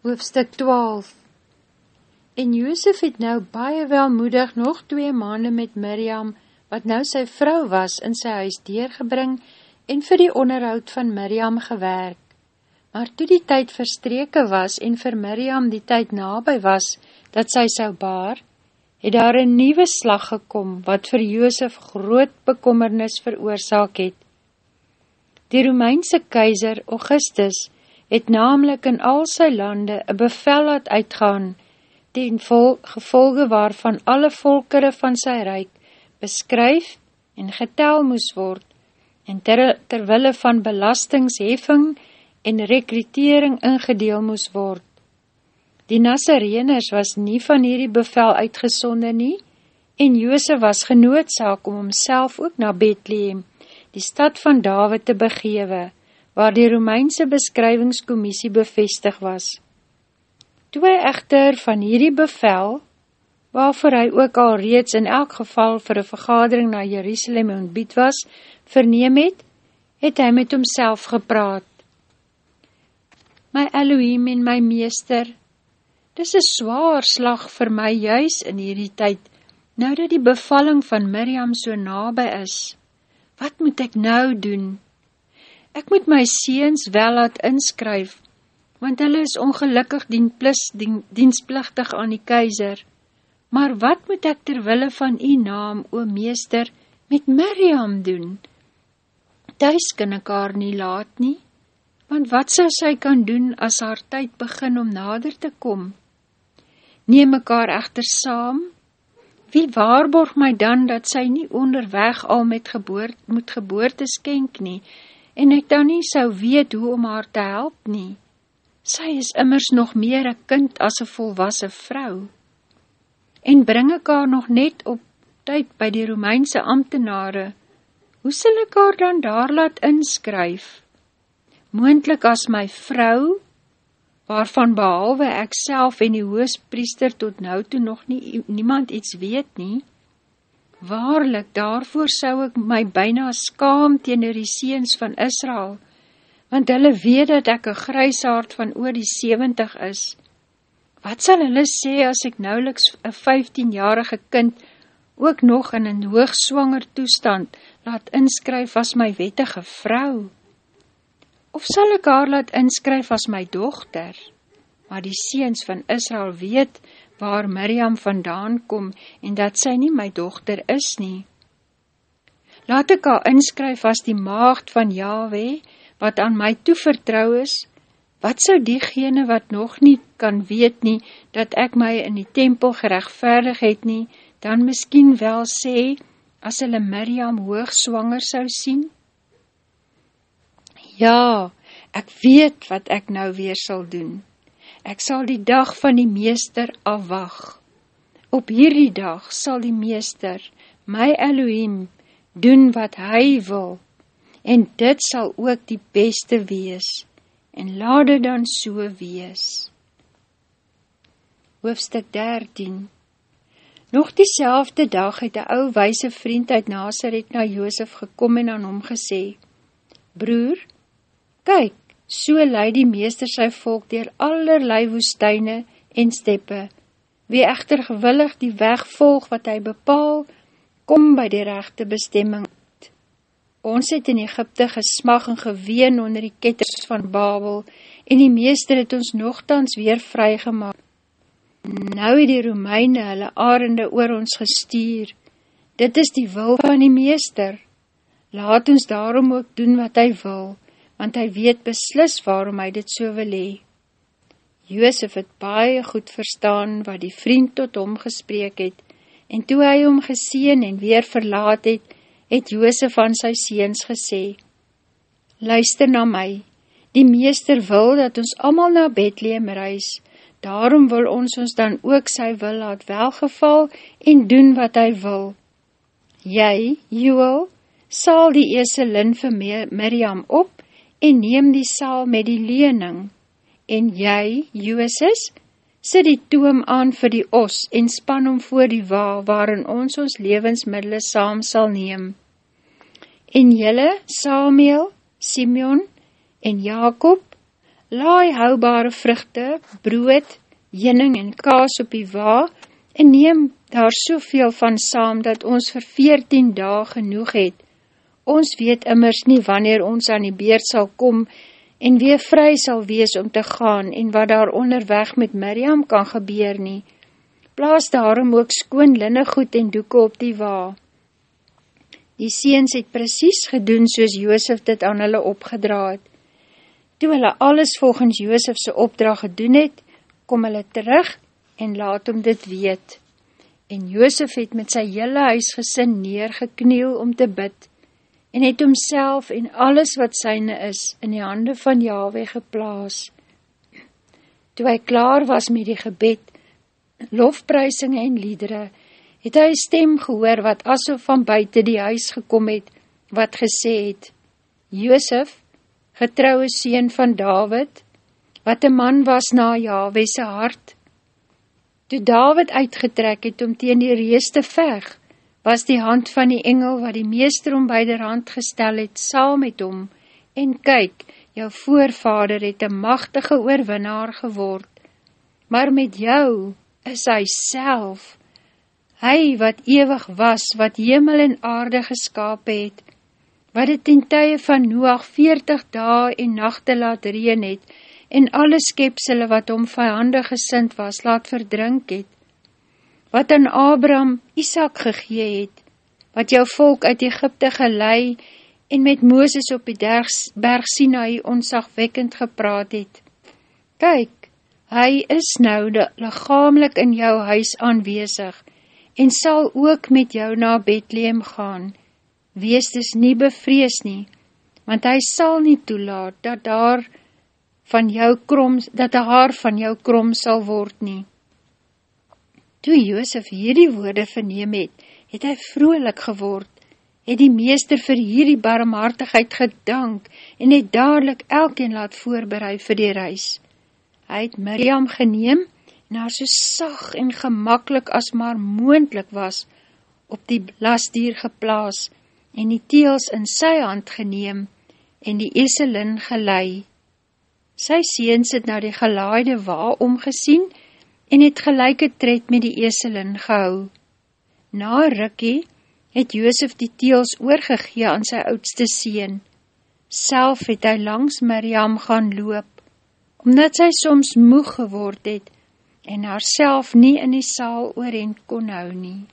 Hoofstuk 12 En Joosef het nou baie welmoedig nog twee maande met Miriam, wat nou sy vrou was, in sy huis deurgebring en vir die onderhoud van Miriam gewerk. Maar toe die tyd verstreke was en vir Miriam die tyd nabij was, dat sy sou baar, het daar een nieuwe slag gekom, wat vir Joosef groot bekommernis veroorzaak het. Die Romeinse keizer Augustus het namelijk in al sy lande een bevel laat uitgaan, ten vol, gevolge waarvan alle volkere van sy rijk beskryf en getel moes word, en ter, terwille van belastingsheffing en rekritering ingedeel moes word. Die Nazareners was nie van hierdie bevel uitgesonde nie, en Joose was genoodzaak om homself ook na Bethlehem, die stad van David te begewe, waar die Romeinse beskrywingskommissie bevestig was. Toe hy echter van hierdie bevel, waarvoor hy ook al reeds in elk geval vir een vergadering na Jerusalem ontbied was, verneem het, het hy met homself gepraat. My Elohim en my meester, dis een zwaar slag vir my juis in hierdie tyd, nou dat die bevalling van Miriam so nabij is. Wat moet ek nou doen? Ek moet my seens wel laat inskryf, want hulle is ongelukkig dien plus, dien, dienstplichtig aan die keizer. Maar wat moet ek terwille van die naam, o meester, met Miriam doen? Thuis kan ek haar nie laat nie, want wat sal sy kan doen as haar tyd begin om nader te kom? Neem ek haar echter saam? Wie waarborg my dan dat sy nie onderweg al met geboort, moet geboorte skenk nie, en ek dan nie sou weet hoe om haar te help nie. Sy is immers nog meer een kind as een volwassen vrou. En bring ek haar nog net op tyd by die Romeinse ambtenare, hoe sal ek haar dan daar laat inskryf? Moendlik as my vrou, waarvan behalwe ek self en die hoospriester tot nou toe nog nie, niemand iets weet nie, Waarlik, daarvoor sou ek my byna skaam teenoor die seens van Israel, want hulle weet dat ek een grijsaard van oor die 70 is. Wat sal hulle sê as ek nauweliks een 15-jarige kind ook nog in een hoogswanger toestand laat inskryf as my wettige vrou? Of sal ek haar laat inskryf as my dochter? Maar die seens van Israel weet, waar Miriam vandaan kom en dat sy nie my dochter is nie. Laat ek haar inskryf as die maagd van Yahweh, wat aan my toevertrouw is, wat sou diegene wat nog nie kan weet nie, dat ek my in die tempel gerechtvaardig het nie, dan miskien wel sê, as hulle Miriam hoogswanger sou sien? Ja, ek weet wat ek nou weer sal doen ek sal die dag van die meester afwag. Op hierdie dag sal die meester, my Elohim, doen wat hy wil, en dit sal ook die beste wees, en laat dit dan so wees. Hoofstuk 13 Nog diezelfde dag het die ou wijse vriend uit Nazareth na Joosef gekom en aan hom gesê, Broer, kyk, So leid die meester sy volk dier allerlei woestyne en steppe. Wie echter gewillig die weg volg wat hy bepaal, kom by die rechte bestemming. Ons het in Egypte gesmag en geween onder die ketters van Babel en die meester het ons nogthans weer vrygemaak. Nou het die Romeine hulle arende oor ons gestuur. Dit is die wil van die meester. Laat ons daarom ook doen wat hy wil want hy weet beslis waarom hy dit so wil hee. Joosef het baie goed verstaan wat die vriend tot hom gespreek het, en toe hy hom geseen en weer verlaat het, het Joosef aan sy seens gesê, Luister na my, die meester wil dat ons allemaal na Bethlehem reis, daarom wil ons ons dan ook sy wil laat welgeval en doen wat hy wil. Jy, Joel, sal die eselin vir Miriam op en neem die saal met die lening, en jy, Jooses, sit die toom aan vir die os en span om voor die wa, waarin ons ons levensmiddele saam sal neem. En jylle, Samuel, Simeon en Jacob, laai houbare vruchte, brood, jening en kaas op die wa, en neem daar soveel van saam, dat ons vir veertien daag genoeg het. Ons weet immers nie wanneer ons aan die beerd sal kom, en weer vry sal wees om te gaan, en wat daar onderweg met Miriam kan gebeur nie. Plaas daarom ook skoon linnegoed en doeke op die wa. Die seens het precies gedoen soos Joosef dit aan hulle opgedraad. Toe hulle alles volgens Joosefse opdrag gedoen het, kom hulle terug en laat hom dit weet. En Joosef het met sy hele huisgesin neergekniel om te bid en het homself en alles wat syne is in die hande van Yahweh geplaas. Toe hy klaar was met die gebed, lofprysinge en liedere, het hy stem gehoor wat asof van buiten die huis gekom het, wat gesê het, Joosef, getrouwe sien van David, wat een man was na Jahwese hart. Toe David uitgetrek het om teen die rees te veg, was die hand van die engel wat die meester om by der hand gestel het, saam met hom, en kyk, jou voorvader het een machtige oorwinnaar geword, maar met jou is hy self, hy wat ewig was, wat hemel en aarde geskap het, wat het in tye van Noach 40 dae en nachte laat reen het, en alle skepsele wat om vijandig gesind was, laat verdrink het, wat aan Abraham Isaac gegee het, wat jou volk uit Egypte gelei, en met Mooses op die berg Sinai onsagwekkend gepraat het. Kyk, hy is nou lichamelik in jou huis aanwezig, en sal ook met jou na Bethlehem gaan, wees dus nie bevrees nie, want hy sal nie toelaat, dat daar van jou krom, dat haar van jou krom sal word nie. Toe Joosef hierdie woorde verneem het, het hy vrolik geword, het die meester vir hierdie barmhartigheid gedank, en het dadelijk elkeen laat voorbereid vir die reis. Hy het Miriam geneem, en haar so sag en gemakkelijk as maar moendlik was, op die lasdier geplaas, en die teels in sy hand geneem en die eselin gelei. Sy seens het na die gelaaide wa omgesien en het gelijke tred met die eselin gehou. Na rikkie het Joosef die teels oorgegee aan sy oudste seen. Self het hy langs Miriam gaan loop, omdat sy soms moeg geword het en haar nie in die saal oorend kon hou nie.